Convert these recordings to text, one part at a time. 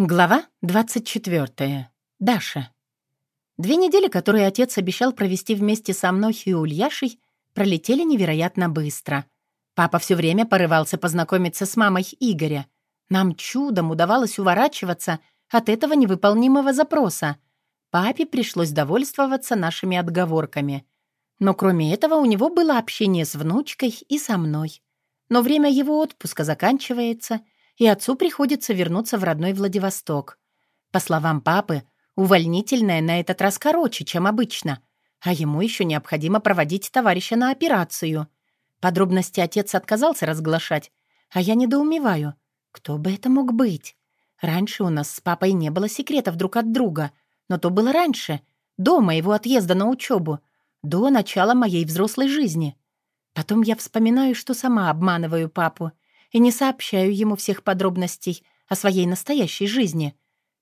Глава 24. Даша. Две недели, которые отец обещал провести вместе со мной и Ульяшей, пролетели невероятно быстро. Папа все время порывался познакомиться с мамой Игоря. Нам чудом удавалось уворачиваться от этого невыполнимого запроса. Папе пришлось довольствоваться нашими отговорками. Но кроме этого у него было общение с внучкой и со мной. Но время его отпуска заканчивается — и отцу приходится вернуться в родной Владивосток. По словам папы, увольнительное на этот раз короче, чем обычно, а ему еще необходимо проводить товарища на операцию. Подробности отец отказался разглашать, а я недоумеваю, кто бы это мог быть? Раньше у нас с папой не было секретов друг от друга, но то было раньше, до моего отъезда на учебу, до начала моей взрослой жизни. Потом я вспоминаю, что сама обманываю папу — и не сообщаю ему всех подробностей о своей настоящей жизни.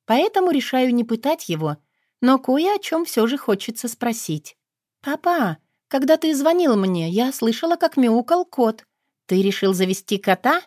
Поэтому решаю не пытать его, но кое о чем все же хочется спросить. «Папа, когда ты звонил мне, я слышала, как мяукал кот. Ты решил завести кота?»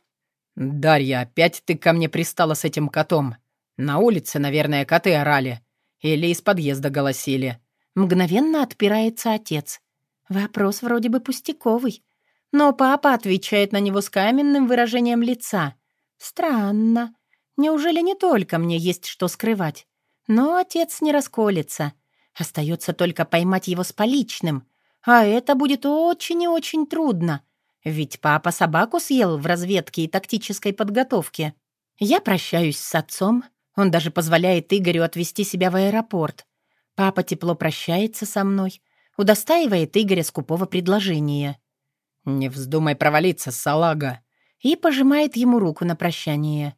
«Дарья, опять ты ко мне пристала с этим котом. На улице, наверное, коты орали. Или из подъезда голосили». Мгновенно отпирается отец. Вопрос вроде бы пустяковый, но папа отвечает на него с каменным выражением лица. Странно. Неужели не только мне есть что скрывать? Но отец не расколется. Остается только поймать его с поличным. А это будет очень и очень трудно. Ведь папа собаку съел в разведке и тактической подготовке. Я прощаюсь с отцом. Он даже позволяет Игорю отвезти себя в аэропорт. Папа тепло прощается со мной, удостаивает Игоря скупого предложения. «Не вздумай провалиться, салага!» И пожимает ему руку на прощание.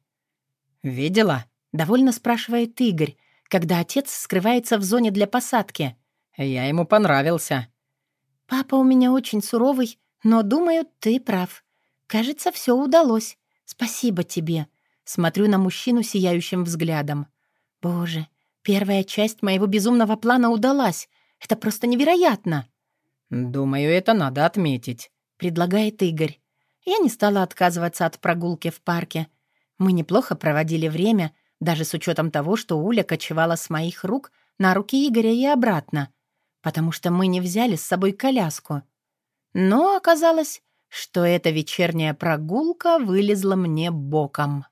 «Видела?» — довольно спрашивает Игорь, когда отец скрывается в зоне для посадки. «Я ему понравился». «Папа у меня очень суровый, но, думаю, ты прав. Кажется, все удалось. Спасибо тебе». Смотрю на мужчину сияющим взглядом. «Боже, первая часть моего безумного плана удалась. Это просто невероятно!» «Думаю, это надо отметить», предлагает Игорь. Я не стала отказываться от прогулки в парке. Мы неплохо проводили время, даже с учетом того, что Уля кочевала с моих рук на руки Игоря и обратно, потому что мы не взяли с собой коляску. Но оказалось, что эта вечерняя прогулка вылезла мне боком.